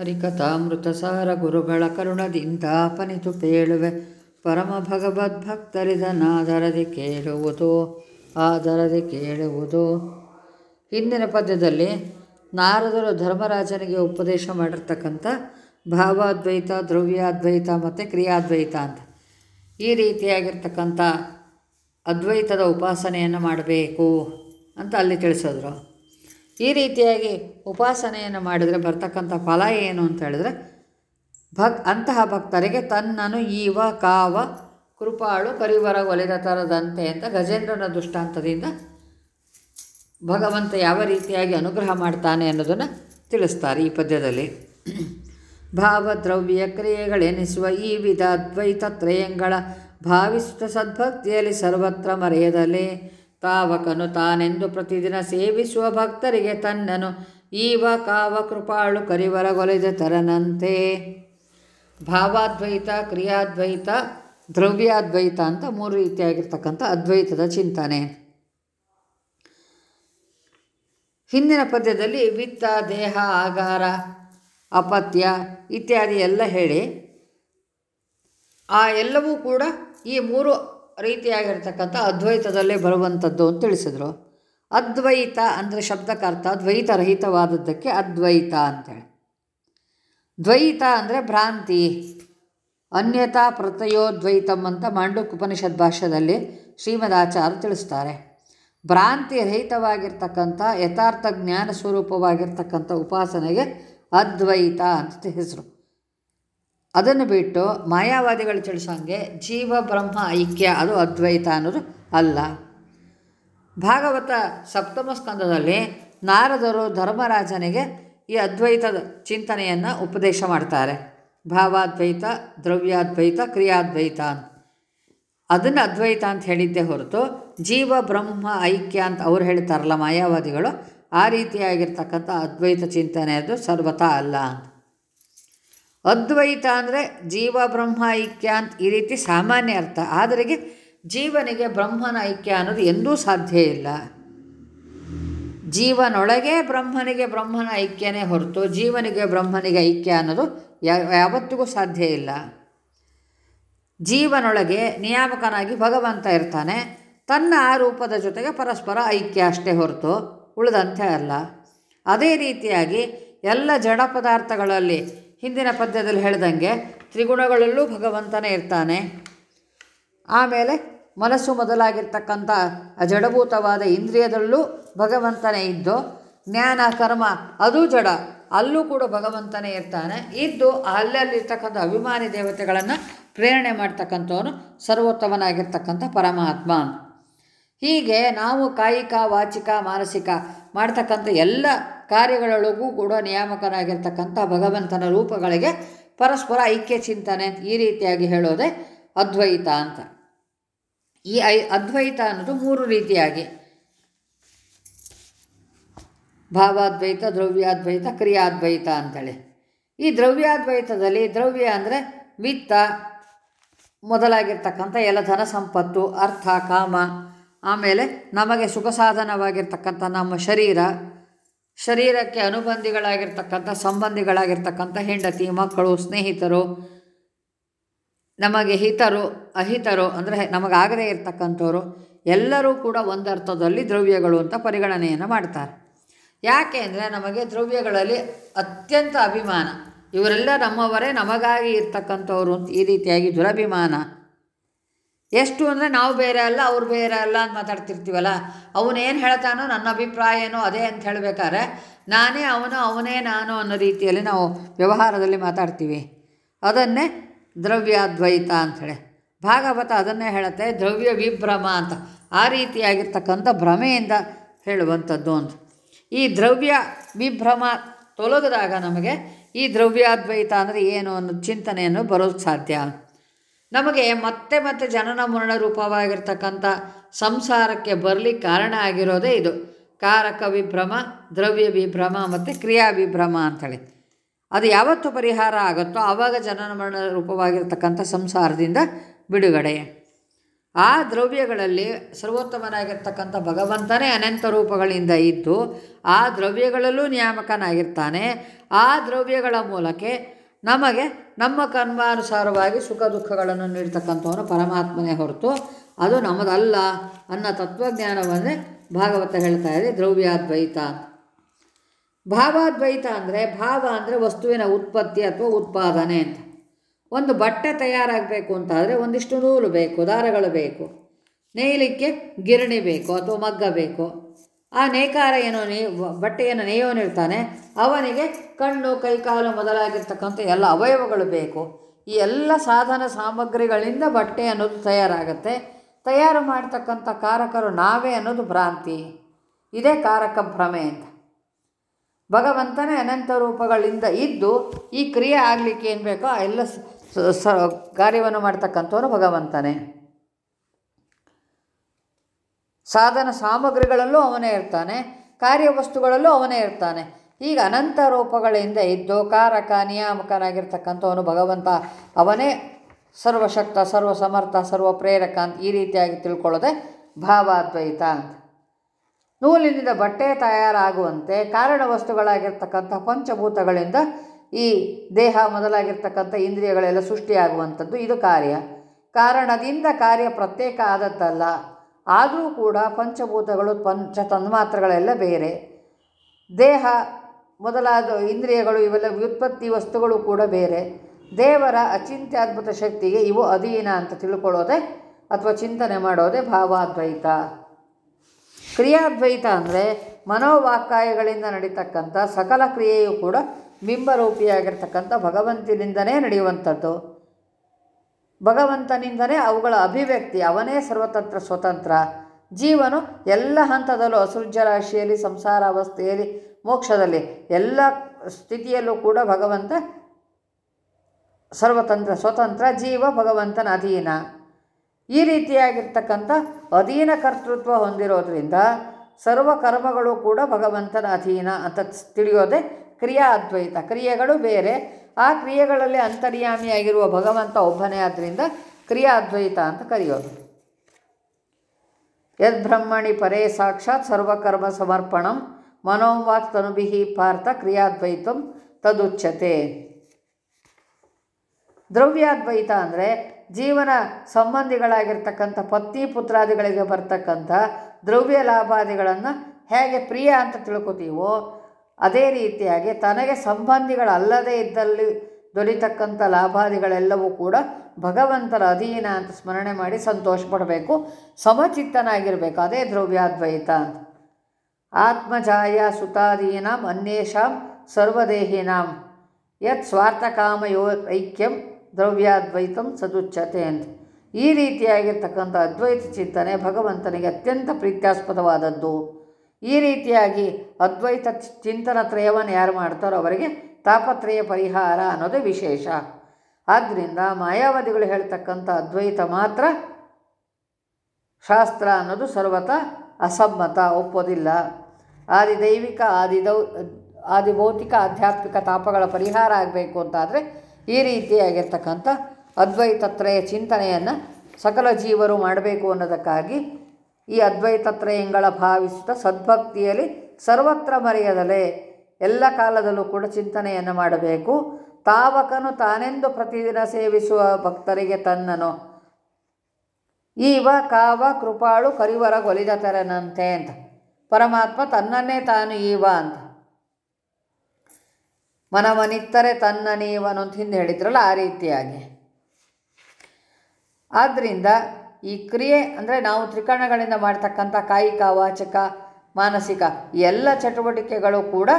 ಹರಿಕಥಾಮೃತ ಸಾರ ಗುರುಗಳ ಕರುಣದಿಂದ ಪನಿತು ಪೇಳುವೆ. ಪರಮ ಭಗವದ್ಭಕ್ತರಿದನಾದರದಿ ಕೇಳುವುದು, ಆದರದಿ ಕೇಳುವುದು. ಹಿಂದಿನ ಪದ್ಯದಲ್ಲಿ ನಾರದರು ಧರ್ಮರಾಜನಿಗೆ ಉಪದೇಶ ಮಾಡಿರ್ತಕ್ಕಂಥ ಭಾವಾದ್ವೈತ ದ್ರವ್ಯಾದ್ವೈತ ಮತ್ತು ಕ್ರಿಯಾದ್ವೈತ ಅಂತ. ಈ ರೀತಿಯಾಗಿರ್ತಕ್ಕಂಥ ಅದ್ವೈತದ ಉಪಾಸನೆಯನ್ನು ಮಾಡಬೇಕು ಅಂತ ಅಲ್ಲಿ ತಿಳಿಸಿದ್ರು. ಈ ರೀತಿಯಾಗಿ ಉಪಾಸನೆಯನ್ನು ಮಾಡಿದರೆ ಬರ್ತಕ್ಕಂಥ ಫಲ ಏನು ಅಂತ ಹೇಳಿದ್ರೆ, ಭಕ್, ಅಂತಹ ಭಕ್ತರಿಗೆ ತನ್ನನು ಈವ ಕಾವ ಕೃಪಾಳು ಕರಿವರ ಒಲೆದ ತರದಂತೆ ಅಂತ ಗಜೇಂದ್ರನ ದುಷ್ಟಾಂತದಿಂದ ಭಗವಂತ ಯಾವ ರೀತಿಯಾಗಿ ಅನುಗ್ರಹ ಮಾಡ್ತಾನೆ ಅನ್ನೋದನ್ನು ತಿಳಿಸ್ತಾರೆ ಈ ಪದ್ಯದಲ್ಲಿ. ಭಾವದ್ರವ್ಯ ಕ್ರಿಯೆಗಳೆನಿಸುವ ಈ ವಿಧ ಅದ್ವೈತ ತ್ರಯಂಗಳ ಭಾವಿಸುತ್ತ ಸದ್ಭಕ್ತಿಯಲ್ಲಿ ಸರ್ವತ್ರ ಮರೆಯದಲೇ ತಾವಕನು ತಾನೆಂದು ಪ್ರತಿದಿನ ಸೇವಿಸುವ ಭಕ್ತರಿಗೆ ತನ್ನನು. ಈವ ಕಾವ ಕೃಪಾಳು ಕರಿವರಗೊಲೆದ ತರನಂತೆ. ಭಾವಾದ್ವೈತ, ಕ್ರಿಯಾದ್ವೈತ, ದ್ರವ್ಯಾದ್ವೈತ ಅಂತ ಮೂರು ರೀತಿಯಾಗಿರ್ತಕ್ಕಂಥ ಅದ್ವೈತದ ಚಿಂತನೆ. ಹಿಂದಿನ ಪದ್ಯದಲ್ಲಿ ವಿತ್ತ, ದೇಹ, ಆಗಾರ, ಅಪತ್ಯ ಇತ್ಯಾದಿ ಎಲ್ಲ ಹೇಳಿ, ಆ ಎಲ್ಲವೂ ಕೂಡ ಈ ಮೂರು ರೀತಿಯಾಗಿರ್ತಕ್ಕಂಥ ಅದ್ವೈತದಲ್ಲೇ ಬರುವಂಥದ್ದು ಅಂತ ತಿಳಿಸಿದರು. ಅದ್ವೈತ ಅಂದರೆ ಶಬ್ದಕ್ಕರ್ಥ ದ್ವೈತರಹಿತವಾದದ್ದಕ್ಕೆ ಅದ್ವೈತ ಅಂತೇಳಿ. ದ್ವೈತ ಅಂದರೆ ಭ್ರಾಂತಿ ಅನ್ಯತಾ ಪ್ರತಯೋದ್ವೈತಂ ಅಂತ ಮಾಂಡುಕ್ ಉಪನಿಷತ್ ಭಾಷ್ಯದಲ್ಲಿ ಶ್ರೀಮದಾಚಾರ್ಯ ತಿಳಿಸ್ತಾರೆ. ಭ್ರಾಂತಿ ರಹಿತವಾಗಿರ್ತಕ್ಕಂಥ, ಯಥಾರ್ಥ ಜ್ಞಾನ ಸ್ವರೂಪವಾಗಿರ್ತಕ್ಕಂಥ ಉಪಾಸನೆಗೆ ಅದ್ವೈತ ಅಂತ ಹೆಸರು ಅದನ್ನು ಬಿಟ್ಟು ಮಾಯಾವಾದಿಗಳು ತಿಳಿಸೋಂಗೆ ಜೀವ, ಬ್ರಹ್ಮ, ಐಕ್ಯ ಅದು ಅದ್ವೈತ ಅನ್ನೋದು ಅಲ್ಲ. ಭಾಗವತ ಸಪ್ತಮ ಸ್ಕಂದದಲ್ಲಿ ನಾರದರು ಧರ್ಮರಾಜನಿಗೆ ಈ ಅದ್ವೈತದ ಚಿಂತನೆಯನ್ನು ಉಪದೇಶ ಮಾಡ್ತಾರೆ. ಭಾವಾದ್ವೈತ, ದ್ರವ್ಯಾದ್ವೈತ, ಕ್ರಿಯಾದ್ವೈತ ಅದನ್ನು ಅದ್ವೈತ ಅಂತ ಹೇಳಿದ್ದೇ ಹೊರತು ಜೀವ, ಬ್ರಹ್ಮ, ಐಕ್ಯ ಅಂತ ಅವ್ರು ಹೇಳ್ತಾರಲ್ಲ ಮಾಯಾವಾದಿಗಳು, ಆ ರೀತಿಯಾಗಿರ್ತಕ್ಕಂಥ ಅದ್ವೈತ ಚಿಂತನೆ ಅದು ಸರ್ವತಾ ಅಲ್ಲ ಅಂತ. ಅದ್ವೈತ ಅಂದರೆ ಜೀವ, ಬ್ರಹ್ಮ, ಐಕ್ಯ ಅಂತ ಈ ರೀತಿ ಸಾಮಾನ್ಯ ಅರ್ಥ. ಆದರೆ ಜೀವನಿಗೆ ಬ್ರಹ್ಮನ, ಐಕ್ಯ ಅನ್ನೋದು ಎಂದೂ ಸಾಧ್ಯ ಇಲ್ಲ. ಜೀವನೊಳಗೆ ಬ್ರಹ್ಮನಿಗೆ ಬ್ರಹ್ಮನ, ಐಕ್ಯನೇ ಹೊರತು ಜೀವನಿಗೆ ಬ್ರಹ್ಮನಿಗೆ ಐಕ್ಯ ಅನ್ನೋದು ಯಾವತ್ತಿಗೂ ಸಾಧ್ಯ ಇಲ್ಲ. ಜೀವನೊಳಗೆ ನಿಯಾಮಕನಾಗಿ ಭಗವಂತ ಇರ್ತಾನೆ. ತನ್ನ ಆ ರೂಪದ ಜೊತೆಗೆ ಪರಸ್ಪರ ಐಕ್ಯ ಅಷ್ಟೇ ಹೊರತು, ಉಳಿದಂತೆ ಅಲ್ಲ. ಅದೇ ರೀತಿಯಾಗಿ ಎಲ್ಲ ಜಡ ಪದಾರ್ಥಗಳಲ್ಲಿ ಹಿಂದಿನ ಪದ್ಯದಲ್ಲಿ ಹೇಳ್ದಂಗೆ ತ್ರಿಗುಣಗಳಲ್ಲೂ ಭಗವಂತನೇ ಇರ್ತಾನೆ. ಆಮೇಲೆ ಮನಸ್ಸು ಮೊದಲಾಗಿರ್ತಕ್ಕಂಥ ಜಡಭೂತವಾದ ಇಂದ್ರಿಯದಲ್ಲೂ ಭಗವಂತನೇ ಇದ್ದು, ಜ್ಞಾನ, ಕರ್ಮ ಅದು ಜಡ, ಅಲ್ಲೂ ಕೂಡ ಭಗವಂತನೇ ಇರ್ತಾನೆ. ಇದ್ದು ಅಲ್ಲಲ್ಲಿರ್ತಕ್ಕಂಥ ಅಭಿಮಾನಿ ದೇವತೆಗಳನ್ನು ಪ್ರೇರಣೆ ಮಾಡ್ತಕ್ಕಂಥವನು ಸರ್ವೋತ್ತಮನಾಗಿರ್ತಕ್ಕಂಥ ಪರಮಾತ್ಮ. ಹೀಗೆ ನಾವು ಕಾಯಿಕ, ವಾಚಿಕ, ಮಾನಸಿಕ ಮಾಡ್ತಕ್ಕಂಥ ಎಲ್ಲ ಕಾರ್ಯಗಳೊಳಗೂ ಕೂಡ ನಿಯಾಮಕನಾಗಿರ್ತಕ್ಕಂಥ ಭಗವಂತನ ರೂಪಗಳಿಗೆ ಪರಸ್ಪರ ಐಕ್ಯ ಚಿಂತನೆ ಈ ರೀತಿಯಾಗಿ ಹೇಳೋದೇ ಅದ್ವೈತ ಅಂತ. ಈ ಐ, ಅದ್ವೈತ ಅನ್ನೋದು ಮೂರು ರೀತಿಯಾಗಿ. ಭಾವಾದ್ವೈತ, ದ್ರವ್ಯಾದ್ವೈತ, ಕ್ರಿಯಾದ್ವೈತ ಅಂತೇಳಿ. ಈ ದ್ರವ್ಯಾದ್ವೈತದಲ್ಲಿ ದ್ರವ್ಯ ಅಂದರೆ ವಿತ್ತ ಮೊದಲಾಗಿರ್ತಕ್ಕಂಥ ಎಲ್ಲ ಧನ, ಸಂಪತ್ತು, ಅರ್ಥ, ಕಾಮ. ಆಮೇಲೆ ನಮಗೆ ಸುಖ ಸಾಧನವಾಗಿರ್ತಕ್ಕಂಥ ನಮ್ಮ ಶರೀರ ಶರೀರಕ್ಕೆ ಅನುಬಂಧಿಗಳಾಗಿರ್ತಕ್ಕಂಥ, ಸಂಬಂಧಿಗಳಾಗಿರ್ತಕ್ಕಂಥ ಹೆಂಡತಿ, ಮಕ್ಕಳು, ಸ್ನೇಹಿತರು, ನಮಗೆ ಹಿತರು, ಅಹಿತರು, ಅಂದರೆ ನಮಗಾಗದೇ ಇರ್ತಕ್ಕಂಥವ್ರು, ಎಲ್ಲರೂ ಕೂಡ ಒಂದರ್ಥದಲ್ಲಿ ದ್ರವ್ಯಗಳು ಅಂತ ಪರಿಗಣನೆಯನ್ನು ಮಾಡ್ತಾರೆ. ಯಾಕೆ ಅಂದರೆ ನಮಗೆ ದ್ರವ್ಯಗಳಲ್ಲಿ ಅತ್ಯಂತ ಅಭಿಮಾನ. ಇವರೆಲ್ಲ ನಮ್ಮವರೇ ನಮಗಾಗಿ ಇರ್ತಕ್ಕಂಥವ್ರು ಅಂತ ಈ ರೀತಿಯಾಗಿ ದುರಭಿಮಾನ. ಎಷ್ಟು ಅಂದರೆ ನಾವು ಬೇರೆ ಅಲ್ಲ, ಅವ್ರು ಬೇರೆ ಅಲ್ಲ ಅಂತ ಮಾತಾಡ್ತಿರ್ತೀವಲ್ಲ? ಅವನೇನು ಹೇಳ್ತಾನೋ, ನನ್ನ ಅಭಿಪ್ರಾಯ ಏನೋ ಅದೇ ಅಂತ ಹೇಳಬೇಕಾದ್ರೆ ನಾನೇ ಅವನು, ಅವನೇ ನಾನು ಅನ್ನೋ ರೀತಿಯಲ್ಲಿ ನಾವು ವ್ಯವಹಾರದಲ್ಲಿ ಮಾತಾಡ್ತೀವಿ. ಅದನ್ನೇ ದ್ರವ್ಯಾದ್ವೈತ ಅಂಥೇಳಿ ಭಾಗವತ ಅದನ್ನೇ ಹೇಳುತ್ತೆ, ದ್ರವ್ಯ ವಿಭ್ರಮ ಅಂತ. ಆ ರೀತಿಯಾಗಿರ್ತಕ್ಕಂಥ ಭ್ರಮೆಯಿಂದ ಹೇಳುವಂಥದ್ದು ಅಂತ ಈ ದ್ರವ್ಯ ವಿಭ್ರಮ ತೊಲಗದಾಗ ನಮಗೆ ಈ ದ್ರವ್ಯಾದ್ವೈತ ಅಂದರೆ ಏನು ಅನ್ನೋ ಚಿಂತನೆಯನ್ನು ಬರೋದು ಸಾಧ್ಯ. ನಮಗೆ ಮತ್ತೆ ಮತ್ತೆ ಜನನ ಮರಣ ರೂಪವಾಗಿರ್ತಕ್ಕಂಥ ಸಂಸಾರಕ್ಕೆ ಬರಲಿಕ್ಕೆ ಕಾರಣ ಆಗಿರೋದೇ ಇದು. ಕಾರಕ ವಿಭ್ರಮ, ದ್ರವ್ಯ ವಿಭ್ರಮ ಮತ್ತು ಕ್ರಿಯಾ ವಿಭ್ರಮ ಅಂಥೇಳಿ ಅದು ಯಾವತ್ತು ಪರಿಹಾರ ಆಗುತ್ತೋ ಆವಾಗ ಜನನ ಮರಣ ರೂಪವಾಗಿರ್ತಕ್ಕಂಥ ಸಂಸಾರದಿಂದ ಬಿಡುಗಡೆ. ಆ ದ್ರವ್ಯಗಳಲ್ಲಿ ಸರ್ವೋತ್ತಮನಾಗಿರ್ತಕ್ಕಂಥ ಭಗವಂತನೇ ಅನಂತ ರೂಪಗಳಿಂದ ಇದ್ದು ಆ ದ್ರವ್ಯಗಳಲ್ಲೂ ನಿಯಾಮಕನಾಗಿರ್ತಾನೆ. ಆ ದ್ರವ್ಯಗಳ ಮೂಲಕ ನಮಗೆ ನಮ್ಮ ಕರ್ಮಾನುಸಾರವಾಗಿ ಸುಖ ದುಃಖಗಳನ್ನು ನೀಡ್ತಕ್ಕಂಥವನು ಪರಮಾತ್ಮನೇ ಹೊರತು ಅದು ನಮ್ಮದಲ್ಲ ಅನ್ನೋ ತತ್ವಜ್ಞಾನವನ್ನೇ ಭಾಗವತ ಹೇಳ್ತಾ ಇದೆ, ದ್ರವ್ಯಾದ್ವೈತ ಭಾವಾದ್ವೈತ ಅಂದರೆ ಭಾವ ಅಂದರೆ ವಸ್ತುವಿನ ಉತ್ಪತ್ತಿ ಅಥವಾ ಉತ್ಪಾದನೆ ಅಂತ. ಒಂದು ಬಟ್ಟೆ ತಯಾರಾಗಬೇಕು ಅಂತಾದರೆ ಒಂದಿಷ್ಟು ನೂಲು ಬೇಕು, ದಾರಗಳು ಬೇಕು, ನೇಯಲಿಕ್ಕೆ ಗಿರಣಿ ಬೇಕು ಅಥವಾ ಮಗ್ಗ ಬೇಕು. ಆ ನೇಕಾರ ಏನೋ ನೇ ಬಟ್ಟೆಯನ್ನು ನೇಯೋನಿರ್ತಾನೆ ಅವನಿಗೆ ಕಣ್ಣು ಕೈಕಾಲು ಮೊದಲಾಗಿರ್ತಕ್ಕಂಥ ಎಲ್ಲ ಅವಯವಗಳು ಬೇಕು. ಈ ಎಲ್ಲ ಸಾಧನ ಸಾಮಗ್ರಿಗಳಿಂದ ಬಟ್ಟೆ ಅನ್ನೋದು ತಯಾರಾಗುತ್ತೆ. ತಯಾರು ಮಾಡ್ತಕ್ಕಂಥ ಕಾರಕರು ನಾವೇ ಅನ್ನೋದು ಭ್ರಾಂತಿ. ಇದೇ ಕಾರಕ ಭ್ರಮೆ ಅಂತ. ಭಗವಂತನೇ ಅನಂತ ರೂಪಗಳಿಂದ ಇದ್ದು ಈ ಕ್ರಿಯೆ ಆಗಲಿಕ್ಕೆ ಏನು ಬೇಕೋ ಆ ಎಲ್ಲ ಕಾರ್ಯವನ್ನು ಮಾಡ್ತಕ್ಕಂಥವನು ಭಗವಂತನೇ. ಸಾಧನ ಸಾಮಗ್ರಿಗಳಲ್ಲೂ ಅವನೇ ಇರ್ತಾನೆ, ಕಾರ್ಯವಸ್ತುಗಳಲ್ಲೂ ಅವನೇ ಇರ್ತಾನೆ. ಈಗ ಅನಂತ ರೂಪಗಳಿಂದ ಇದ್ದು ಕಾರಕ, ನಿಯಾಮಕನಾಗಿರ್ತಕ್ಕಂಥವನು ಭಗವಂತ, ಅವನೇ ಸರ್ವಶಕ್ತ ಸರ್ವ ಸಮರ್ಥ ಸರ್ವ ಪ್ರೇರಕ ಅಂತ ಈ ರೀತಿಯಾಗಿ ತಿಳ್ಕೊಳ್ಳೋದೆ ಭಾವಾದ್ವೈತ ಅಂತ. ನೂಲಿನಿಂದ ಬಟ್ಟೆ ತಯಾರಾಗುವಂತೆ ಕಾರಣ ವಸ್ತುಗಳಾಗಿರ್ತಕ್ಕಂಥ ಪಂಚಭೂತಗಳಿಂದ ಈ ದೇಹ ಮೊದಲಾಗಿರ್ತಕ್ಕಂಥ ಇಂದ್ರಿಯಗಳೆಲ್ಲ ಸೃಷ್ಟಿಯಾಗುವಂಥದ್ದು ಇದು ಕಾರ್ಯ. ಕಾರಣದಿಂದ ಕಾರ್ಯ ಪ್ರತ್ಯೇಕ ಆದದ್ದಲ್ಲ. ಆದರೂ ಕೂಡ ಪಂಚಭೂತಗಳು ಪಂಚ ತನ್ಮಾತ್ರಗಳೆಲ್ಲ ಬೇರೆ. ದೇಹ ಮೊದಲಾದ ಇಂದ್ರಿಯಗಳು ಇವೆಲ್ಲ ವ್ಯುತ್ಪತ್ತಿ ವಸ್ತುಗಳು ಕೂಡ ಬೇರೆ. ದೇವರ ಅಚಿಂತ್ಯದ್ಭುತ ಶಕ್ತಿಗೆ ಇವು ಅಧೀನ ಅಂತ ತಿಳ್ಕೊಳ್ಳೋದೆ ಅಥವಾ ಚಿಂತನೆ ಮಾಡೋದೇ ಭಾವಾದ್ವೈತ. ಕ್ರಿಯಾದ್ವೈತ ಅಂದರೆ ಮನೋವಾಕ್ಕಾಯಗಳಿಂದ ನಡೀತಕ್ಕಂಥ ಸಕಲ ಕ್ರಿಯೆಯು ಕೂಡ ಬಿಂಬರೂಪಿಯಾಗಿರ್ತಕ್ಕಂಥ ಭಗವಂತನಿಂದನೇ ನಡೆಯುವಂಥದ್ದು. ಭಗವಂತನಿಂದಲೇ ಅವುಗಳ ಅಭಿವ್ಯಕ್ತಿ, ಅವನೇ ಸರ್ವತಂತ್ರ, ಸ್ವತಂತ್ರ. ಜೀವನು ಎಲ್ಲ ಹಂತದಲ್ಲೂ ಅಸೃಜ್ಯ ರಾಶಿಯಲ್ಲಿ ಸಂಸಾರಾವಸ್ಥೆಯಲ್ಲಿ ಮೋಕ್ಷದಲ್ಲಿ ಎಲ್ಲ ಸ್ಥಿತಿಯಲ್ಲೂ ಕೂಡ ಭಗವಂತ ಸರ್ವತಂತ್ರ, ಸ್ವತಂತ್ರ ಜೀವ ಭಗವಂತನ ಅಧೀನ. ಈ ರೀತಿಯಾಗಿರ್ತಕ್ಕಂಥ ಅಧೀನ ಕರ್ತೃತ್ವ ಹೊಂದಿರೋದ್ರಿಂದ ಸರ್ವ ಕರ್ಮಗಳು ಕೂಡ ಭಗವಂತನ ಅಧೀನ ಅಂತ ತಿಳಿಯೋದೆ ಕ್ರಿಯಾ ಅದ್ವೈತ ಕ್ರಿಯೆಗಳು ಬೇರೆ ಆ ಕ್ರಿಯೆಗಳಲ್ಲಿ ಅಂತರ್ಯಾಮಿಯಾಗಿರುವ ಭಗವಂತ ಒಬ್ಬನೇ ಆದ್ದರಿಂದ ಕ್ರಿಯಾ ಅದ್ವೈತ ಅಂತ ಕರೆಯೋದು. ಯದ್ಬ್ರಹ್ಮಣಿ ಪರೇ ಸಾಕ್ಷಾತ್ ಸರ್ವಕರ್ಮ ಸಮರ್ಪಣಂ ಮನೋವಾಕ್ ತನುಭಿಹಿ ಪಾರ್ಥ ಕ್ರಿಯಾದ್ವೈತಂ ತದುಚ್ಯತೆ. ದ್ರವ್ಯಾದ್ವೈತ ಅಂದರೆ ಜೀವನ ಸಂಬಂಧಿಗಳಾಗಿರ್ತಕ್ಕಂಥ ಪತ್ನಿ ಪುತ್ರಾದಿಗಳಿಗೆ ಬರ್ತಕ್ಕಂಥ ದ್ರವ್ಯ ಲಾಭಾದಿಗಳನ್ನು ಹೇಗೆ ಪ್ರಿಯ ಅಂತ ತಿಳ್ಕೊತೀವೋ ಅದೇ ರೀತಿಯಾಗಿ ತನಗೆ ಸಂಬಂಧಿಗಳಲ್ಲದೇ ಇದ್ದಲ್ಲಿ ದೊರೀತಕ್ಕಂಥ ಲಾಭಾದಿಗಳೆಲ್ಲವೂ ಕೂಡ ಭಗವಂತರ ಅಧೀನ ಅಂತ ಸ್ಮರಣೆ ಮಾಡಿ ಸಂತೋಷ ಪಡಬೇಕು ಸಮಚಿತ್ತನಾಗಿರಬೇಕು. ಅದೇ ದ್ರವ್ಯಾದ್ವೈತ ಅಂತ. ಆತ್ಮಜಾಯ ಸುತಾದೀನಾಂ ಅನ್ಯೇಷಾಂ ಸರ್ವದೇಹಿನಾಂ. ಯತ್ ಸ್ವಾರ್ಥಕಾಮಯೋ ಐಕ್ಯಂ ದ್ರವ್ಯಾದ್ವೈತಂ ಸದುಚ್ಛತೆ ಅಂತ. ಈ ರೀತಿಯಾಗಿರ್ತಕ್ಕಂಥ ಅದ್ವೈತ ಚಿಂತನೆ ಭಗವಂತನಿಗೆ ಅತ್ಯಂತ ಪ್ರೀತ್ಯಾಸ್ಪದವಾದದ್ದು. ಈ ರೀತಿಯಾಗಿ ಅದ್ವೈತ ಚಿಂತನ ತ್ರಯವನ್ನು ಯಾರು ಮಾಡ್ತಾರೋ ಅವರಿಗೆ ತಾಪತ್ರಯ ಪರಿಹಾರ ಅನ್ನೋದು ವಿಶೇಷ. ಆದ್ದರಿಂದ ಮಾಯಾವಾದಿಗಳು ಹೇಳ್ತಕ್ಕಂಥ ಅದ್ವೈತ ಮಾತ್ರ ಶಾಸ್ತ್ರ ಅನ್ನೋದು ಸರ್ವತ ಅಸಮ್ಮತ ಒಪ್ಪೋದಿಲ್ಲ. ಆದಿದೈವಿಕ, ಆದಿದೌ ಭೌತಿಕ ಆಧ್ಯಾತ್ಮಿಕ ತಾಪಗಳ ಪರಿಹಾರ ಆಗಬೇಕು ಅಂತಾದರೆ ಈ ರೀತಿಯಾಗಿರ್ತಕ್ಕಂಥ ಅದ್ವೈತತ್ರಯ ಚಿಂತನೆಯನ್ನು ಸಕಲ ಜೀವರು ಮಾಡಬೇಕು ಅನ್ನೋದಕ್ಕಾಗಿ ಈ ಅದ್ವೈತತ್ರಯಗಳ ಭಾವಿಸುತ್ತ ಸದ್ಭಕ್ತಿಯಲ್ಲಿ ಸರ್ವತ್ರ ಮರೆಯದಲೆ ಎಲ್ಲ ಕಾಲದಲ್ಲೂ ಕೂಡ ಚಿಂತನೆಯನ್ನು ಮಾಡಬೇಕು. ತಾವಕನು ತಾನೆಂದು ಪ್ರತಿದಿನ ಸೇವಿಸುವ ಭಕ್ತರಿಗೆ ತನ್ನನು. ಈವ ಕಾವ ಕೃಪಾಳು ಕರಿವರ ಕೊಲಿದ ತೆರನಂತೆ ಅಂತ. ಪರಮಾತ್ಮ ತನ್ನನ್ನೇ ತಾನು ಈವ ಅಂತ. ಮನವನಿತ್ತರೆ ತನ್ನ ನೀವನು ಅಂತ ಹಿಂದೆ ಹೇಳಿದ್ರಲ್ಲ ಆ ರೀತಿಯಾಗಿ. ಆದ್ದರಿಂದ ಈ ಕ್ರಿಯೆ ಅಂದರೆ ನಾವು ತ್ರಿಕರಣಗಳಿಂದ ಮಾಡ್ತಕ್ಕಂಥ ಕಾಯಿಕ, ವಾಚಕ, ಮಾನಸಿಕ ಎಲ್ಲ ಚಟುವಟಿಕೆಗಳು ಕೂಡ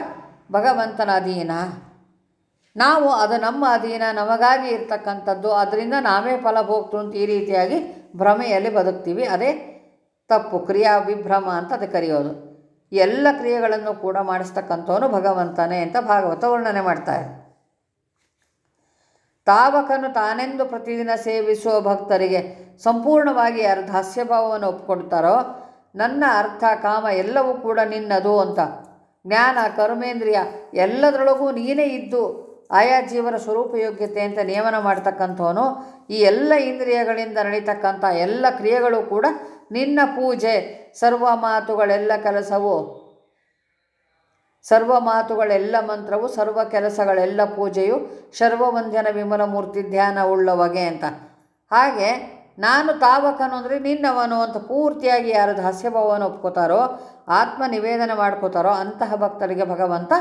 ಭಗವಂತನ ಅಧೀನ. ನಾವು ಅದು ನಮ್ಮ ಅಧೀನ, ನಮಗಾಗಿ ಇರ್ತಕ್ಕಂಥದ್ದು, ಅದರಿಂದ ನಾವೇ ಫಲ ಭೋಗ್ತು ಅಂತ ಈ ರೀತಿಯಾಗಿ ಭ್ರಮೆಯಲ್ಲಿ ಬದುಕ್ತೀವಿ. ಅದೇ ತಪ್ಪು, ಕ್ರಿಯಾ ವಿಭ್ರಮ ಅಂತ ಅದು ಕರೆಯೋದು. ಎಲ್ಲ ಕ್ರಿಯೆಗಳನ್ನು ಕೂಡ ಮಾಡಿಸ್ತಕ್ಕಂಥವನು ಭಗವಂತನೇ ಅಂತ ಭಾಗವತ ವರ್ಣನೆ ಮಾಡ್ತಾರೆ ತಾವಕನು ತಾನೆಂದು ಪ್ರತಿದಿನ ಸೇವಿಸುವ ಭಕ್ತರಿಗೆ ಸಂಪೂರ್ಣವಾಗಿ ಯಾರು ದಾಸ್ಯಭಾವವನ್ನು ಒಪ್ಕೊಳ್ತಾರೋ ನನ್ನ ಅರ್ಥ ಕಾಮ ಎಲ್ಲವೂ ಕೂಡ ನಿನ್ನದು ಅಂತ. ಜ್ಞಾನ, ಕರ್ಮೇಂದ್ರಿಯ ಎಲ್ಲದರೊಳಗೂ ನೀನೇ ಇದ್ದು ಆಯಾ ಜೀವನ ಸ್ವರೂಪ ಯೋಗ್ಯತೆ ಅಂತ ನಿಯಮನ ಮಾಡ್ತಕ್ಕಂಥವನು, ಈ ಎಲ್ಲ ಇಂದ್ರಿಯಗಳಿಂದ ನಡೀತಕ್ಕಂಥ ಎಲ್ಲ ಕ್ರಿಯೆಗಳು ಕೂಡ ನಿನ್ನ ಪೂಜೆ, ಸರ್ವ ಮಾತುಗಳೆಲ್ಲ ಕೆಲಸವು ಸರ್ವ ಮಾತುಗಳೆಲ್ಲ ಮಂತ್ರವು, ಸರ್ವ ಕೆಲಸಗಳೆಲ್ಲ ಪೂಜೆಯು ಸರ್ವವಂಧ್ಯನ ವಿಮಲ ಮೂರ್ತಿ ಧ್ಯಾನ ಉಳ್ಳವಗೆ ಅಂತ. ಹಾಗೆ ನಾನು ತಾವಕನು ಅಂದರೆ ನಿನ್ನವನು ಅಂತ ಪೂರ್ತಿಯಾಗಿ ಯಾರು ಹಾಸ್ಯಭಾವವನ್ನು ಒಪ್ಕೋತಾರೋ ಆತ್ಮ ನಿವೇದನೆ ಮಾಡ್ಕೋತಾರೋ ಅಂತಹ ಭಕ್ತರಿಗೆ ಭಗವಂತ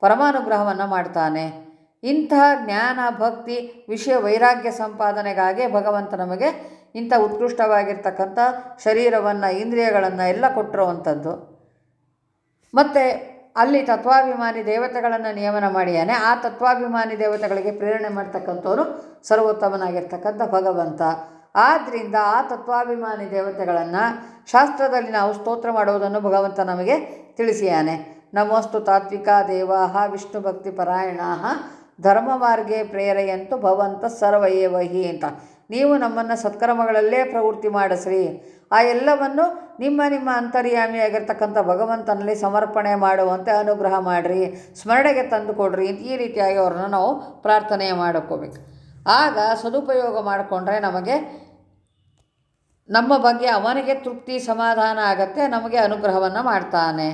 ಪರಮಾನುಗ್ರಹವನ್ನು ಮಾಡ್ತಾನೆ. ಇಂತಹ ಜ್ಞಾನ, ಭಕ್ತಿ, ವಿಷಯ ವೈರಾಗ್ಯ ಸಂಪಾದನೆಗಾಗಿ ಭಗವಂತ ನಮಗೆ ಇಂಥ ಉತ್ಕೃಷ್ಟವಾಗಿರ್ತಕ್ಕಂಥ ಶರೀರವನ್ನು, ಇಂದ್ರಿಯಗಳನ್ನು ಎಲ್ಲ ಕೊಟ್ಟಿರುವಂಥದ್ದು. ಮತ್ತು ಅಲ್ಲಿ ತತ್ವಾಭಿಮಾನಿ ದೇವತೆಗಳನ್ನು ನಿಯಮನ ಮಾಡಿಯಾನೆ. ಆ ತತ್ವಾಭಿಮಾನಿ ದೇವತೆಗಳಿಗೆ ಪ್ರೇರಣೆ ಮಾಡ್ತಕ್ಕಂಥವ್ರು ಸರ್ವೋತ್ತಮನಾಗಿರ್ತಕ್ಕಂಥ ಭಗವಂತ. ಆದ್ದರಿಂದ ಆ ತತ್ವಾಭಿಮಾನಿ ದೇವತೆಗಳನ್ನು ಶಾಸ್ತ್ರದಲ್ಲಿ ನಾವು ಸ್ತೋತ್ರ ಮಾಡುವುದನ್ನು ಭಗವಂತ ನಮಗೆ ತಿಳಿಸಿಯಾನೆ. ನಮೋಸ್ತು ತಾತ್ವಿಕ ದೇವಾಹ ವಿಷ್ಣು ಭಕ್ತಿ ಪರಾಯಣ ಧರ್ಮ ಮಾರ್ಗೇ ಪ್ರೇರೆಯಂತು ಭವಂತ ಸರ್ವಯೇವಹಿ ಅಂತ. ನೀವು ನಮ್ಮನ್ನು ಸತ್ಕರ್ಮಗಳಲ್ಲೇ ಪ್ರವೃತ್ತಿ ಮಾಡಿಸ್ರಿ. ಆ ಎಲ್ಲವನ್ನು ನಿಮ್ಮ ನಿಮ್ಮ ಅಂತರ್ಯಾಮಿಯಾಗಿರ್ತಕ್ಕಂಥ ಭಗವಂತನಲ್ಲಿ ಸಮರ್ಪಣೆ ಮಾಡುವಂತೆ ಅನುಗ್ರಹ ಮಾಡಿರಿ, ಸ್ಮರಣೆಗೆ ತಂದು ಕೊಡ್ರಿ ಈ ರೀತಿಯಾಗಿ ಅವ್ರನ್ನ ನಾವು ಪ್ರಾರ್ಥನೆ ಮಾಡ್ಕೋಬೇಕು. ಆಗ ಸದುಪಯೋಗ ಮಾಡಿಕೊಂಡ್ರೆ ನಮಗೆ ನಮ್ಮ ಬಗ್ಗೆ ಅವನಿಗೆ ತೃಪ್ತಿ, ಸಮಾಧಾನ ಆಗತ್ತೆ, ನಮಗೆ ಅನುಗ್ರಹವನ್ನು ಮಾಡ್ತಾನೆ.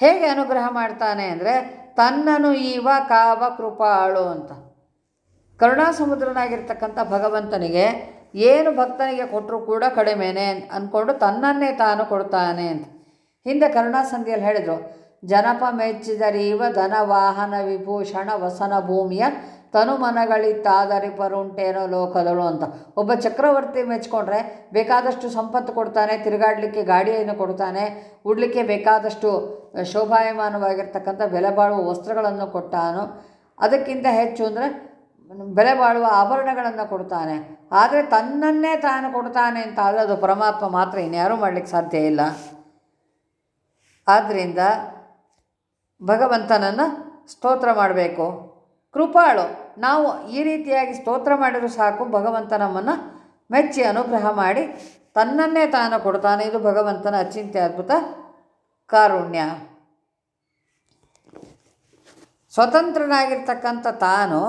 ಹೇಗೆ ಅನುಗ್ರಹ ಮಾಡ್ತಾನೆ ಅಂದರೆ, ತನ್ನನು ಈವ ಕಾವ ಕೃಪಾಳು ಅಂತ. ಕರುಣಾಸಮುದ್ರನಾಗಿರ್ತಕ್ಕಂಥ ಭಗವಂತನಿಗೆ ಏನು ಭಕ್ತನಿಗೆ ಕೊಟ್ಟರೂ ಕೂಡ ಕಡಿಮೆನೆ ಅಂದ್ಕೊಂಡು ತನ್ನನ್ನೇ ತಾನು ಕೊಡ್ತಾನೆ ಅಂತ. ಹಿಂದೆ ಕರುಣಾಸಂಧಿಯಲ್ಲಿ ಹೇಳಿದರು, ಜನಪ ಮೆಚ್ಚಿದರೀವ ಧನ ವಾಹನ ವಿಭೂಷಣ ವಸನ ಭೂಮಿಯ ತನು ಮನಗಳಿತ್ತಾದರಿ ಪರುಂಟೇನೋ ಲೋಕದಳು ಅಂತ. ಒಬ್ಬ ಚಕ್ರವರ್ತಿ ಮೆಚ್ಕೊಂಡ್ರೆ ಬೇಕಾದಷ್ಟು ಸಂಪತ್ತು ಕೊಡ್ತಾನೆ, ತಿರುಗಾಡಲಿಕ್ಕೆ ಗಾಡಿಯನ್ನು ಕೊಡ್ತಾನೆ, ಉಡ್ಲಿಕ್ಕೆ ಬೇಕಾದಷ್ಟು ಶೋಭಾಯಮಾನವಾಗಿರ್ತಕ್ಕಂಥ ಬೆಲೆ ಬಾಳುವ ವಸ್ತ್ರಗಳನ್ನು ಕೊಟ್ಟಾನು. ಅದಕ್ಕಿಂತ ಹೆಚ್ಚು ಅಂದರೆ ಬೆಲೆ ಬಾಳುವ ಆಭರಣಗಳನ್ನು ಕೊಡ್ತಾನೆ. ಆದರೆ ತನ್ನನ್ನೇ ತಾನು ಕೊಡ್ತಾನೆ ಅಂತ ಆದರೆ ಅದು ಪರಮಾತ್ಮ ಮಾತ್ರ ಇನ್ಯಾರೂ ಮಾಡಲಿಕ್ಕೆ ಸಾಧ್ಯ ಇಲ್ಲ. ಆದ್ದರಿಂದ ಭಗವಂತನನ್ನು ಸ್ತೋತ್ರ ಮಾಡಬೇಕು. ಕೃಪಾಳು, ನಾವು ಈ ರೀತಿಯಾಗಿ ಸ್ತೋತ್ರ ಮಾಡಿದರೂ ಸಾಕು ಭಗವಂತ ನಮ್ಮನ್ನು ಮೆಚ್ಚಿ ಅನುಗ್ರಹ ಮಾಡಿ ತನ್ನನ್ನೇ ತಾನು ಕೊಡ್ತಾನೆ. ಇದು ಭಗವಂತನ ಅಚಿಂತ್ಯ ಅದ್ಭುತ ಕಾರುಣ್ಯ. ಸ್ವತಂತ್ರನಾಗಿರ್ತಕ್ಕಂಥ ತಾನು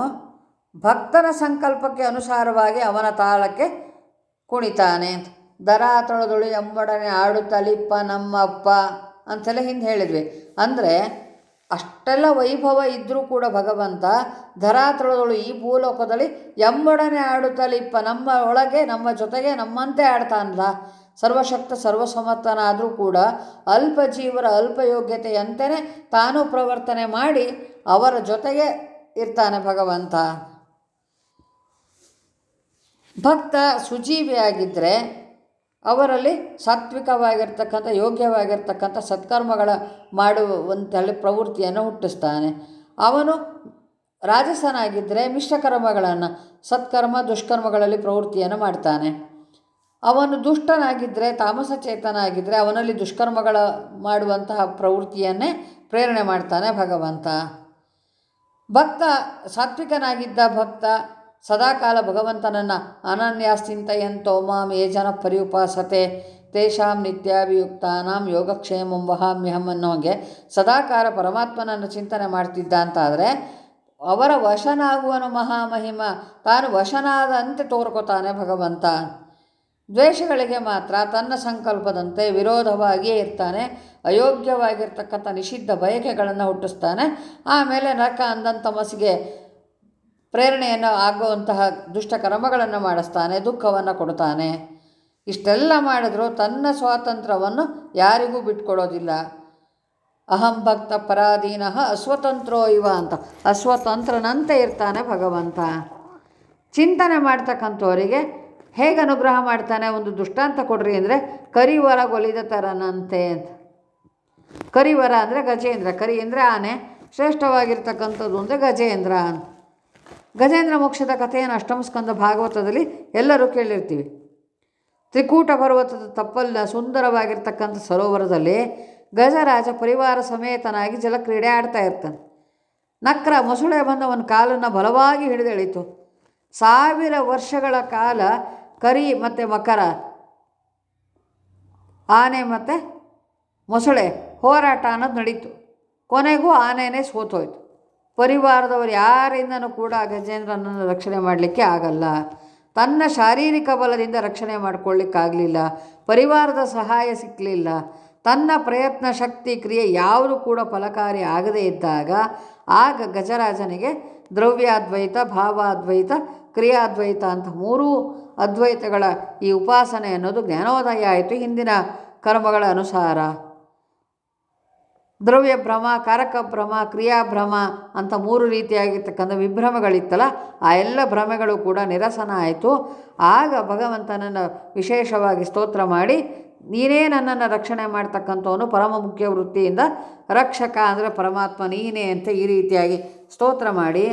ಭಕ್ತನ ಸಂಕಲ್ಪಕ್ಕೆ ಅನುಸಾರವಾಗಿ ಅವನ ತಾಳಕ್ಕೆ ಕುಣಿತಾನೆ ಅಂತ. ದರ ಆಡು ಎಂಬೊಡನೆ ಆಡುತ್ತಲಿಪ್ಪ ನಮ್ಮಪ್ಪ ಅಂತೆಲ್ಲ ಹಿಂದೆ ಹೇಳಿದ್ವಿ. ಅಂದರೆ ಅಷ್ಟೆಲ್ಲ ವೈಭವ ಇದ್ದರೂ ಕೂಡ ಭಗವಂತ ಧರಾತಳದಳು ಈ ಭೂಲೋಕದಲ್ಲಿ ಎಂಬೊಡನೆ ಆಡುತ್ತಲಿಪ್ಪ ನಮ್ಮ ಒಳಗೆ, ನಮ್ಮ ಜೊತೆಗೆ, ನಮ್ಮಂತೆ ಆಡ್ತಾನಲ್ಲ. ಸರ್ವಶಕ್ತ, ಸರ್ವಸಮರ್ಥನಾದರೂ ಕೂಡ ಅಲ್ಪ ಜೀವರ ಅಲ್ಪ ಯೋಗ್ಯತೆಯಂತೆಯೇ ತಾನು ಪ್ರವರ್ತನೆ ಮಾಡಿ ಅವರ ಜೊತೆಗೆ ಇರ್ತಾನೆ ಭಗವಂತ. ಭಕ್ತ ಸುಜೀವಿಯಾಗಿದ್ದರೆ ಅವರಲ್ಲಿ ಸಾತ್ವಿಕವಾಗಿರ್ತಕ್ಕಂಥ, ಯೋಗ್ಯವಾಗಿರ್ತಕ್ಕಂಥ ಸತ್ಕರ್ಮಗಳ ಮಾಡುವಂಥೇಳಿ ಪ್ರವೃತ್ತಿಯನ್ನು ಹುಟ್ಟಿಸ್ತಾನೆ. ಅವನು ರಾಜಸನಾಗಿದ್ದರೆ ಮಿಶ್ರಕರ್ಮಗಳನ್ನು, ಸತ್ಕರ್ಮ, ದುಷ್ಕರ್ಮಗಳಲ್ಲಿ ಪ್ರವೃತ್ತಿಯನ್ನು ಮಾಡ್ತಾನೆ. ಅವನು ದುಷ್ಟನಾಗಿದ್ದರೆ ತಾಮಸ ಚೇತನಾಗಿದ್ದರೆ ಅವನಲ್ಲಿ ದುಷ್ಕರ್ಮಗಳ ಮಾಡುವಂತಹ ಪ್ರವೃತ್ತಿಯನ್ನೇ ಪ್ರೇರಣೆ ಮಾಡ್ತಾನೆ ಭಗವಂತ. ಭಕ್ತ ಸಾತ್ವಿಕನಾಗಿದ್ದ ಭಕ್ತ ಸದಾಕಾಲ ಭಗವಂತನನ್ನು ಅನನ್ಯಾಸ್ತಿಂತಯಂತೋ ಮಾಂ ಯೇ ಜನ ಪರಿಯುಪಾಸತೆ. ತೇಷಾಂ ನಿತ್ಯಾಭಿಯುಕ್ತಾನಾಂ ಯೋಗಕ್ಷೇಮಂ ವಹಾಮ್ಯಹಂ ಅನ್ನೋಂಗೆ ಸದಾಕಾಲ ಪರಮಾತ್ಮನನ್ನು ಚಿಂತನೆ ಮಾಡ್ತಿದ್ದ ಅಂತಾದರೆ ಅವರ ವಶನಾಗುವನು ಮಹಾಮಹಿಮ. ತಾನು ವಶನಾದಂತೆ ತೋರ್ಕೋತಾನೆ ಭಗವಂತ. ದ್ವೇಷಗಳಿಗೆ ಮಾತ್ರ ತನ್ನ ಸಂಕಲ್ಪದಂತೆ ವಿರೋಧವಾಗಿಯೇ ಇರ್ತಾನೆ. ಅಯೋಗ್ಯವಾಗಿರ್ತಕ್ಕಂಥ ನಿಷಿದ್ಧ ಬಯಕೆಗಳನ್ನು ಹುಟ್ಟಿಸ್ತಾನೆ. ಆಮೇಲೆ ನರಕ ಅಂದಂಥ ಮಸಿಗೆ ಪ್ರೇರಣೆಯನ್ನು ಆಗುವಂತಹ ದುಷ್ಟ ಕರ್ಮಗಳನ್ನು ಮಾಡಿಸ್ತಾನೆ, ದುಃಖವನ್ನು ಕೊಡ್ತಾನೆ. ಇಷ್ಟೆಲ್ಲ ಮಾಡಿದರೂ ತನ್ನ ಸ್ವಾತಂತ್ರ್ಯವನ್ನು ಯಾರಿಗೂ ಬಿಟ್ಕೊಡೋದಿಲ್ಲ. ಅಹಂ ಭಕ್ತ ಪರಾಧೀನ ಅಸ್ವತಂತ್ರೋ ಇವ ಅಂತ. ಅಸ್ವತಂತ್ರನಂತೆ ಇರ್ತಾನೆ ಭಗವಂತ. ಚಿಂತನೆ ಮಾಡ್ತಕ್ಕಂಥವರಿಗೆ ಹೇಗೆ ಅನುಗ್ರಹ ಮಾಡ್ತಾನೆ? ಒಂದು ದುಷ್ಟಾಂತ ಕೊಡ್ರಿ ಅಂದರೆ ಕರಿವರ ಗೊಲಿದ ತರನಂತೆ ಅಂತ. ಕರಿವರ ಅಂದರೆ ಗಜೇಂದ್ರ. ಕರಿ ಅಂದರೆ ಆನೆ. ಶ್ರೇಷ್ಠವಾಗಿರ್ತಕ್ಕಂಥದ್ದು ಅಂದರೆ ಗಜೇಂದ್ರ ಅಂತ. ಗಜೇಂದ್ರ ಮೋಕ್ಷದ ಕಥೆಯನ್ನು ಅಷ್ಟಮ ಸ್ಕಂದ ಭಾಗವತದಲ್ಲಿ ಎಲ್ಲರೂ ಕೇಳಿರ್ತೀವಿ. ತ್ರಿಕೂಟ ಪರ್ವತದ ತಪ್ಪಲ್ಲ, ಸುಂದರವಾಗಿರ್ತಕ್ಕಂಥ ಸರೋವರದಲ್ಲಿ ಗಜರಾಜ ಪರಿವಾರ ಸಮೇತನಾಗಿ ಜಲಕ್ರೀಡೆ ಆಡ್ತಾ ಇರ್ತಾನೆ. ನಕ್ರ ಮೊಸಳೆ ಬಂದು ಅವನ ಕಾಲನ್ನು ಬಲವಾಗಿ ಹಿಡಿದೆಳೀತು. ಸಾವಿರ ವರ್ಷಗಳ ಕಾಲ ಕರಿ ಮತ್ತು ಮಕರ, ಆನೆ ಮತ್ತು ಮೊಸಳೆ ಹೋರಾಟ ಅನ್ನೋದು ನಡೀತು. ಕೊನೆಗೂ ಆನೆಯೇ ಸೋತೋಯ್ತು. ಪರಿವಾರದವರು ಯಾರಿಂದನೂ ಕೂಡ ಗಜೇಂದ್ರನನ್ನು ರಕ್ಷಣೆ ಮಾಡಲಿಕ್ಕೆ ಆಗಲ್ಲ. ತನ್ನ ಶಾರೀರಿಕ ಬಲದಿಂದ ರಕ್ಷಣೆ ಮಾಡಿಕೊಳ್ಳಿಕ್ಕಾಗಲಿಲ್ಲ. ಪರಿವಾರದ ಸಹಾಯ ಸಿಕ್ಕಲಿಲ್ಲ ತನ್ನ ಪ್ರಯತ್ನ, ಶಕ್ತಿ, ಕ್ರಿಯೆ ಯಾವುದು ಕೂಡ ಫಲಕಾರಿ ಆಗದೇ ಇದ್ದಾಗ ಆಗ ಗಜರಾಜನಿಗೆ ದ್ರವ್ಯಾದ್ವೈತ, ಭಾವಾದ್ವೈತ, ಕ್ರಿಯಾದ್ವೈತ ಅಂತ ಮೂರೂ ಅದ್ವೈತಗಳ ಈ ಉಪಾಸನೆ ಅನ್ನೋದು ಜ್ಞಾನೋದಯ ಆಯಿತು ಹಿಂದಿನ ಕರ್ಮಗಳ ಅನುಸಾರ. ದ್ರವ್ಯ ಭ್ರಮ, ಕಾರಕ ಭ್ರಮ ಕ್ರಿಯಾಭ್ರಮ ಅಂತ ಮೂರು ರೀತಿಯಾಗಿರ್ತಕ್ಕಂಥ ವಿಭ್ರಮಗಳಿತ್ತಲ್ಲ, ಆ ಎಲ್ಲ ಭ್ರಮೆಗಳು ಕೂಡ ನಿರಸನ ಆಯಿತು. ಆಗ ಭಗವಂತನನ್ನು ವಿಶೇಷವಾಗಿ ಸ್ತೋತ್ರ ಮಾಡಿ, ನೀನೇ ನನ್ನನ್ನು ರಕ್ಷಣೆ ಮಾಡ್ತಕ್ಕಂಥವನು ಪರಮ ಮುಖ್ಯ ವೃತ್ತಿಯಿಂದ ರಕ್ಷಕ ಅಂದರೆ ಪರಮಾತ್ಮ ನೀನೇ ಅಂತ ಈ ರೀತಿಯಾಗಿ ಸ್ತೋತ್ರ ಮಾಡಿ,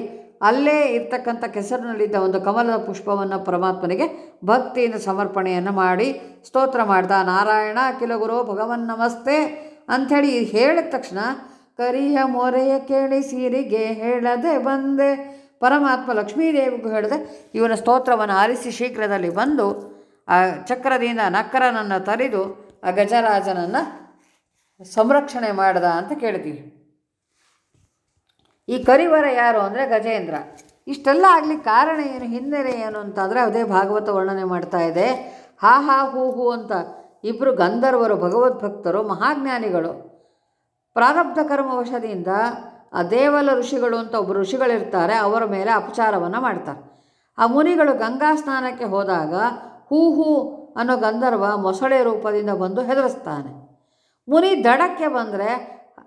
ಅಲ್ಲೇ ಇರ್ತಕ್ಕಂಥ ಕೆಸರಿನಲ್ಲಿದ್ದ ಒಂದು ಕಮಲದ ಪುಷ್ಪವನ್ನು ಪರಮಾತ್ಮನಿಗೆ ಭಕ್ತಿಯಿಂದ ಸಮರ್ಪಣೆಯನ್ನು ಮಾಡಿ, ಸ್ತೋತ್ರ ಮಾಡ್ದ, ನಾರಾಯಣ ಕಿಲಗುರು ಗುರು ಭಗವನ್ ನಮಸ್ತೆ. ಅಂಥೇಳಿ ಹೇಳಿದ ತಕ್ಷಣ, ಕರಿಯ ಮೊರೆಯ ಕೇಳಿ ಸೀರಿಗೆ ಹೇಳದೆ ಬಂದೆ. ಪರಮಾತ್ಮ ಲಕ್ಷ್ಮೀದೇವಿಗೂ ಹೇಳಿದೆ, ಇವನ ಸ್ತೋತ್ರವನ್ನು ಆರಿಸಿ ಶೀಘ್ರದಲ್ಲಿ ಬಂದು, ಆ ಚಕ್ರದಿಂದ ನಕ್ಕರನನ್ನು ತರಿದು, ಆ ಗಜರಾಜನನ್ನು ಸಂರಕ್ಷಣೆ ಮಾಡ್ದ ಅಂತ ಕೇಳ್ತೀವಿ. ಈ ಕರಿವರ ಯಾರು ಅಂದರೆ ಗಜೇಂದ್ರ. ಇಷ್ಟೆಲ್ಲ ಆಗಲಿ ಕಾರಣ ಏನು, ಹಿನ್ನೆಲೆ ಏನು ಅಂತಂದರೆ ಅದೇ ಭಾಗವತ ವರ್ಣನೆ ಮಾಡ್ತಾ ಇದೆ. ಹಾ ಹಾ ಹೂ ಹೂ ಅಂತ ಇಬ್ಬರು ಗಂಧರ್ವರು, ಭಗವದ್ಭಕ್ತರು, ಮಹಾಜ್ಞಾನಿಗಳು. ಪ್ರಾರಬ್ಧ ಕರ್ಮವಶದಿಂದ ಆ ದೇವಲ ಋಷಿಗಳು ಅಂತ ಒಬ್ಬರು ಋಷಿಗಳಿರ್ತಾರೆ, ಅವರ ಮೇಲೆ ಅಪಚಾರವನ್ನು ಮಾಡ್ತಾರೆ. ಆ ಮುನಿಗಳು ಗಂಗಾ ಸ್ನಾನಕ್ಕೆ ಹೋದಾಗ ಹೂ ಹೂ ಅನ್ನೋ ಗಂಧರ್ವ ಮೊಸಳೆ ರೂಪದಿಂದ ಬಂದು ಹೆದರಿಸ್ತಾನೆ. ಮುನಿ ದಡಕ್ಕೆ ಬಂದರೆ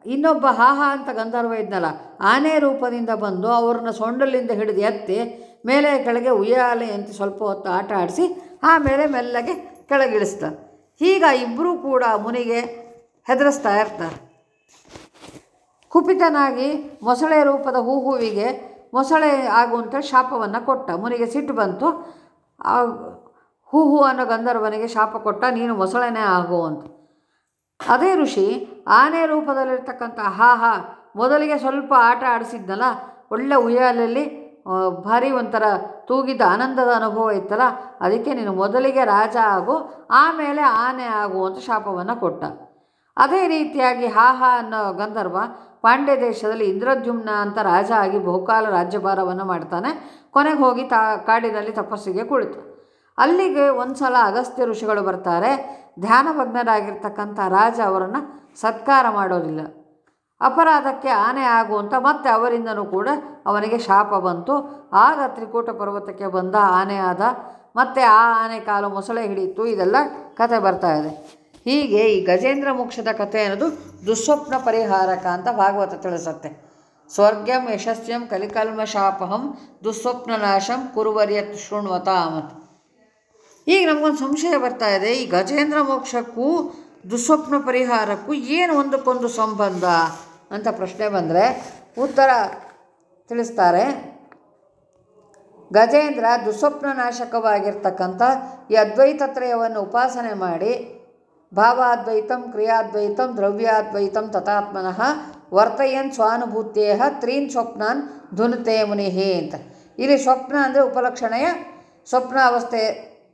ಇನ್ನೊಬ್ಬ ಹಾಹಾ ಅಂತ ಗಂಧರ್ವ ಇದ್ನಲ್ಲ, ಆನೆ ರೂಪದಿಂದ ಬಂದು ಅವ್ರನ್ನ ಸೊಂಡಲಿಂದ ಹಿಡಿದು ಎತ್ತಿ ಮೇಲೆ ಕೆಳಗೆ ಉಯ್ಯಾಲೆ ಅಂತ ಸ್ವಲ್ಪ ಹೊತ್ತು ಆಟ ಆಡಿಸಿ, ಆಮೇಲೆ ಮೆಲ್ಲಗೆ ಕೆಳಗಿಳಿಸ್ತಾರೆ ಹೀಗ ಇಬ್ಬರೂ ಕೂಡ ಮುನಿಗೆ ಹೆದರಿಸ್ತಾ ಇರ್ತಾರೆ. ಕುಪಿತನಾಗಿ ಮೊಸಳೆ ರೂಪದ ಹೂವಿಗೆ ಮೊಸಳೆ ಆಗುವಂಥ ಶಾಪವನ್ನು ಕೊಟ್ಟ. ಮುನಿಗೆ ಸಿಟ್ಟು ಬಂತು. ಹೂ ಹೂ ಅನ್ನೋ ಗಂಧರ್ವನಿಗೆ ಶಾಪ ಕೊಟ್ಟ. ನೀನು ಮೊಸಳೆನೇ ಆಗು ಅಂತ. ಅದೇ ಋಷಿ ಆನೆ ರೂಪದಲ್ಲಿರ್ತಕ್ಕಂಥ ಹಾ ಹಾ ಮೊದಲಿಗೆ ಸ್ವಲ್ಪ ಆಟ ಆಡಿಸಿದ್ದಲ್ಲ, ಒಳ್ಳೆ ಉಯ್ಯಾಲಲ್ಲಿ ಭಾರಿ ಒಂಥರ ತೂಗಿದ ಆನಂದದ ಅನುಭವ ಇತ್ತಲ್ಲ? ಅದಕ್ಕೆ ನೀನು ಮೊದಲಿಗೆ ರಾಜ ಆಗು, ಆಮೇಲೆ ಆನೆ ಆಗು ಅಂತ ಶಾಪವನ್ನು ಕೊಟ್ಟ. ಅದೇ ರೀತಿಯಾಗಿ ಹಾ ಹಾ ಅನ್ನೋ ಗಂಧರ್ವ ಪಾಂಡ್ಯ ದೇಶದಲ್ಲಿ ಇಂದ್ರದ್ಯುಮ್ನ ಅಂತ ರಾಜ ಆಗಿ ಬಹುಕಾಲ ರಾಜ್ಯಭಾರವನ್ನು ಮಾಡ್ತಾನೆ. ಕೊನೆಗೆ ಹೋಗಿ ತಾ, ಕಾಡಿನಲ್ಲಿ ತಪಸ್ಸಿಗೆ ಕುಳಿತು. ಅಲ್ಲಿಗೆ ಒಂದು ಸಲ ಅಗಸ್ತ್ಯ ಋಷಿಗಳು ಬರ್ತಾರೆ. ಧ್ಯಾನಭಗ್ನರಾಗಿರ್ತಕ್ಕಂಥ ರಾಜ ಅವರನ್ನು ಸತ್ಕಾರ ಮಾಡೋದಿಲ್ಲ. ಅಪರಾಧಕ್ಕೆ ಆನೆ ಆಗುವಂತ ಮತ್ತೆ ಅವರಿಂದನೂ ಕೂಡ ಅವನಿಗೆ ಶಾಪ ಬಂತು. ಆಗ ತ್ರಿಕೂಟ ಪರ್ವತಕ್ಕೆ ಬಂದ ಆನೆ ಆದ ಮತ್ತು ಆ ಆನೆ ಕಾಲು ಮೊಸಳೆ ಹಿಡಿಯಿತು. ಇದೆಲ್ಲ ಕತೆ ಬರ್ತಾ ಇದೆ. ಹೀಗೆ ಈ ಗಜೇಂದ್ರ ಮೋಕ್ಷದ ಕಥೆ ಅನ್ನೋದು ದುಸ್ವಪ್ನ ಪರಿಹಾರಕ ಅಂತ ಭಾಗವತ ತಿಳಿಸುತ್ತೆ. ಸ್ವರ್ಗಂ ಯಶಸ್ವ್ಯಂ ಕಲಿಕಲ್ಮ ಶಾಪಹಂ ದುಸ್ವಪ್ನ ನಾಶಂ ಕುರುವರ್ಯ ಶೃಣ್ವತಾಮತ್ ಅಂತ. ಈಗ ನಮಗೊಂದು ಸಂಶಯ ಬರ್ತಾ ಇದೆ. ಈ ಗಜೇಂದ್ರ ಮೋಕ್ಷಕ್ಕೂ ದುಸ್ವಪ್ನ ಪರಿಹಾರಕ್ಕೂ ಏನು ಒಂದಕ್ಕೊಂದು ಸಂಬಂಧ? ಅಂತ ಪ್ರಶ್ನೆ ಬಂದರೆ ಉತ್ತರ ತಿಳಿಸ್ತಾರೆ. ಗಜೇಂದ್ರ ದುಸ್ವಪ್ನ ನಾಶಕವಾಗಿರ್ತಕ್ಕಂಥ ಈ ಅದ್ವೈತತ್ರಯವನ್ನು ಉಪಾಸನೆ ಮಾಡಿ ಭಾವಾದ್ವೈತಂ, ಕ್ರಿಯಾದ್ವೈತಂ, ದ್ರವ್ಯಾದ್ವೈತಂ ತಥಾತ್ಮನಃ ವರ್ತಯನ್ ಸ್ವಾನುಭೂತ್ಯೇಹ ತ್ರೀನ್ ಸ್ವಪ್ನಾನ್ ಧುನತೇ ಮುನಿಹಿ ಅಂತ. ಇಲ್ಲಿ ಸ್ವಪ್ನ ಅಂದರೆ ಉಪಲಕ್ಷಣೆಯ ಸ್ವಪ್ನ ಅವಸ್ಥೆ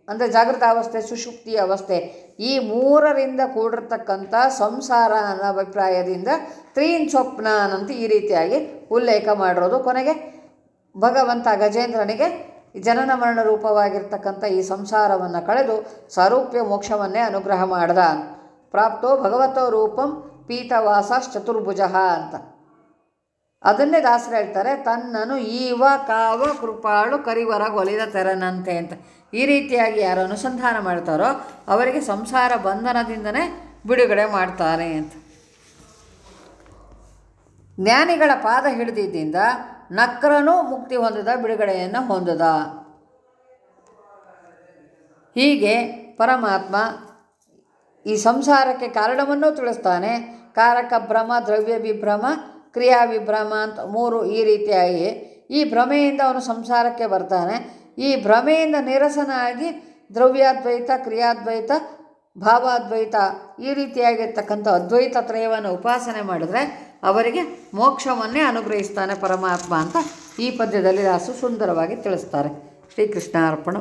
ಅಂದರೆ ಜಾಗೃತ ಅವಸ್ಥೆ ಸುಷುಪ್ತಿಯ ಅವಸ್ಥೆ. ಈ ಮೂರರಿಂದ ಕೂಡಿರ್ತಕ್ಕಂಥ ಸಂಸಾರ ಅನ್ನೋ ಅಭಿಪ್ರಾಯದಿಂದ ತ್ರೀನ್ ಸ್ವಪ್ನಾನ್ ಅಂತ ಈ ರೀತಿಯಾಗಿ ಉಲ್ಲೇಖ ಮಾಡಿರೋದು. ಕೊನೆಗೆ ಭಗವಂತ ಗಜೇಂದ್ರನಿಗೆ ಜನನ ಮರಣ ರೂಪವಾಗಿರ್ತಕ್ಕಂಥ ಈ ಸಂಸಾರವನ್ನು ಕಳೆದು ಸಾರೂಪ್ಯ ಮೋಕ್ಷವನ್ನೇ ಅನುಗ್ರಹ ಮಾಡ್ದ. ಪ್ರಾಪ್ತೋ ಭಗವತೋ ರೂಪಂ ಪೀತವಾಸ ಚತುರ್ಭುಜ ಅಂತ. ಅದನ್ನೇ ದಾಸರು ಹೇಳ್ತಾರೆ, ತನ್ನನು ಈವ ಕಾವ ಕೃಪಾಳು ಕರಿವರ ಒಲಿದ ತೆರನಂತೆ ಅಂತ. ಈ ರೀತಿಯಾಗಿ ಯಾರು ಅನುಸಂಧಾನ ಮಾಡ್ತಾರೋ ಅವರಿಗೆ ಸಂಸಾರ ಬಂಧನದಿಂದನೇ ಬಿಡುಗಡೆ ಮಾಡ್ತಾರೆ ಅಂತ. ಜ್ಞಾನಿಗಳ ಪಾದ ಹಿಡಿದಿದ್ದರಿಂದ ನಕ್ರನೂ ಮುಕ್ತಿ ಹೊಂದದ, ಬಿಡುಗಡೆಯನ್ನು ಹೊಂದದ. ಹೀಗೆ ಪರಮಾತ್ಮ ಈ ಸಂಸಾರಕ್ಕೆ ಕಾರಣವನ್ನೂ ತಿಳಿಸ್ತಾನೆ. ಕಾರಕ, ಭ್ರಮ, ದ್ರವ್ಯ ವಿಭ್ರಮ ಕ್ರಿಯಾ ವಿಭ್ರಮ ಅಂತ ಮೂರು ಈ ರೀತಿಯಾಗಿ ಈ ಭ್ರಮೆಯಿಂದ ಅವನು ಸಂಸಾರಕ್ಕೆ ಬರ್ತಾನೆ. ಈ ಭ್ರಮೆಯಿಂದ ನಿರಸನಾಗಿ ದ್ರವ್ಯಾದ್ವೈತ, ಕ್ರಿಯಾದ್ವೈತ, ಭಾವಾದ್ವೈತ ಈ ರೀತಿಯಾಗಿರ್ತಕ್ಕಂಥ ಅದ್ವೈತ ತ್ರಯವನ್ನು ಉಪಾಸನೆ ಮಾಡಿದ್ರೆ ಅವರಿಗೆ ಮೋಕ್ಷವನ್ನೇ ಅನುಗ್ರಹಿಸ್ತಾನೆ ಪರಮಾತ್ಮ ಅಂತ ಈ ಪದ್ಯದಲ್ಲಿ ರಾಸು ಸುಂದರವಾಗಿ ತಿಳಿಸ್ತಾರೆ. ಶ್ರೀಕೃಷ್ಣ ಅರ್ಪಣ